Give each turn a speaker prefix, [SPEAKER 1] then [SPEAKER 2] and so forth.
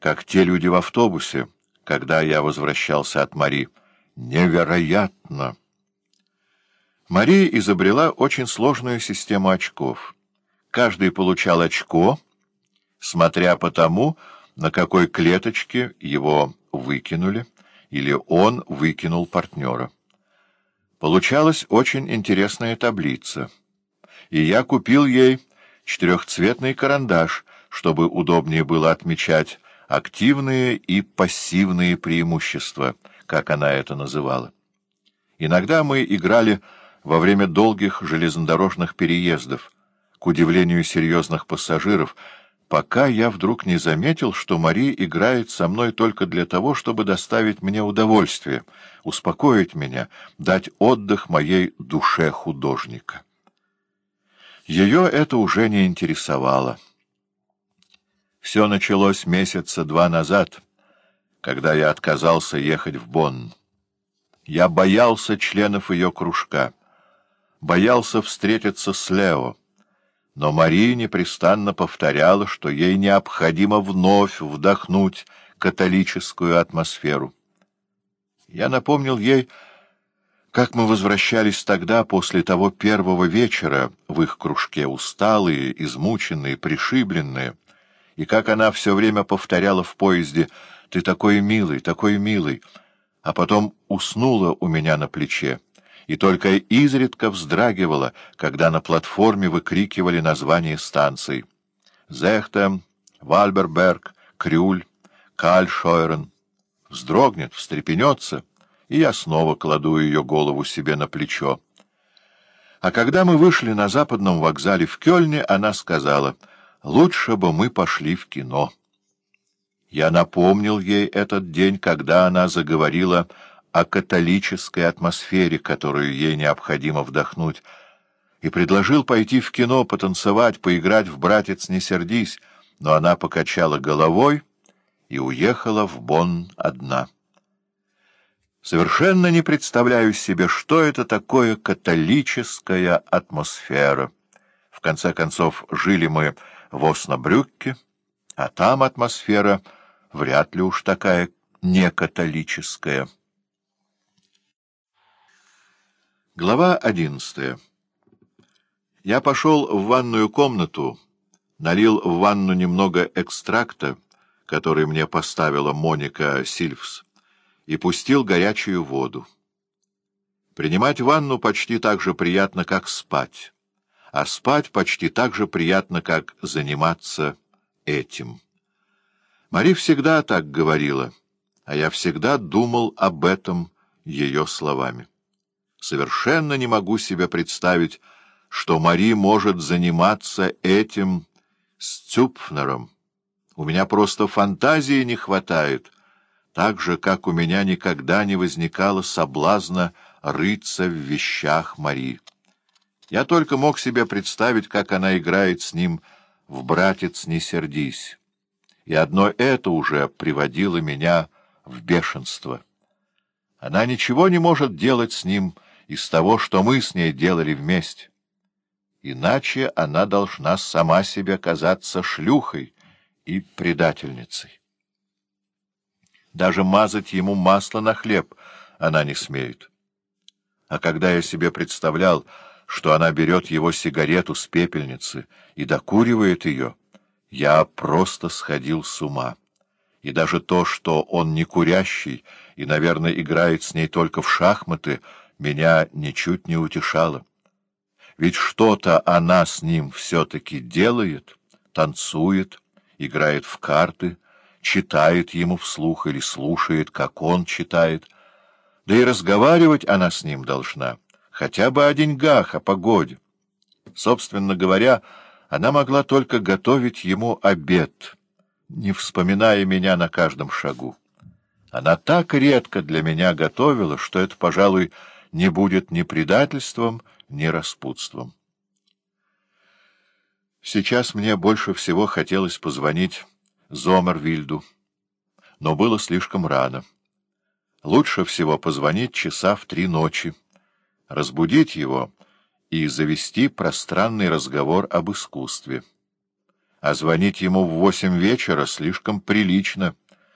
[SPEAKER 1] как те люди в автобусе, когда я возвращался от Мари. Невероятно! Мари изобрела очень сложную систему очков. Каждый получал очко, смотря по тому, на какой клеточке его выкинули, или он выкинул партнера. Получалась очень интересная таблица, и я купил ей четырехцветный карандаш, чтобы удобнее было отмечать активные и пассивные преимущества, как она это называла. Иногда мы играли во время долгих железнодорожных переездов, к удивлению серьезных пассажиров, пока я вдруг не заметил, что Мари играет со мной только для того, чтобы доставить мне удовольствие, успокоить меня, дать отдых моей душе художника. Ее это уже не интересовало. Все началось месяца два назад, когда я отказался ехать в Бонн. Я боялся членов ее кружка, боялся встретиться с Лео, но Мария непрестанно повторяла, что ей необходимо вновь вдохнуть католическую атмосферу. Я напомнил ей, как мы возвращались тогда после того первого вечера в их кружке, усталые, измученные, пришибленные, и как она все время повторяла в поезде «Ты такой милый, такой милый», а потом уснула у меня на плече и только изредка вздрагивала, когда на платформе выкрикивали названия станций. Зехтем, Вальберберг, Крюль, Кальшойрен. Вздрогнет, встрепенется, и я снова кладу ее голову себе на плечо. А когда мы вышли на западном вокзале в Кёльне, она сказала, «Лучше бы мы пошли в кино». Я напомнил ей этот день, когда она заговорила о католической атмосфере, которую ей необходимо вдохнуть, и предложил пойти в кино, потанцевать, поиграть в «Братец, не сердись», но она покачала головой и уехала в Бонн одна. Совершенно не представляю себе, что это такое католическая атмосфера. В конце концов, жили мы в Оснобрюкке, а там атмосфера вряд ли уж такая некатолическая. Глава одиннадцатая. Я пошел в ванную комнату, налил в ванну немного экстракта, который мне поставила Моника Сильвс, и пустил горячую воду. Принимать ванну почти так же приятно, как спать, а спать почти так же приятно, как заниматься этим. Мари всегда так говорила, а я всегда думал об этом ее словами. Совершенно не могу себе представить, что Мари может заниматься этим с Цюпфнером. У меня просто фантазии не хватает, так же, как у меня никогда не возникало соблазна рыться в вещах Мари. Я только мог себе представить, как она играет с ним в «Братец, не сердись». И одно это уже приводило меня в бешенство. Она ничего не может делать с ним, — из того, что мы с ней делали вместе. Иначе она должна сама себе казаться шлюхой и предательницей. Даже мазать ему масло на хлеб она не смеет. А когда я себе представлял, что она берет его сигарету с пепельницы и докуривает ее, я просто сходил с ума. И даже то, что он не курящий и, наверное, играет с ней только в шахматы — меня ничуть не утешало. Ведь что-то она с ним все-таки делает, танцует, играет в карты, читает ему вслух или слушает, как он читает. Да и разговаривать она с ним должна, хотя бы о деньгах, о погоде. Собственно говоря, она могла только готовить ему обед, не вспоминая меня на каждом шагу. Она так редко для меня готовила, что это, пожалуй, не будет ни предательством, ни распутством. Сейчас мне больше всего хотелось позвонить Зомервильду, но было слишком рано. Лучше всего позвонить часа в три ночи, разбудить его и завести пространный разговор об искусстве. а звонить ему в восемь вечера слишком прилично —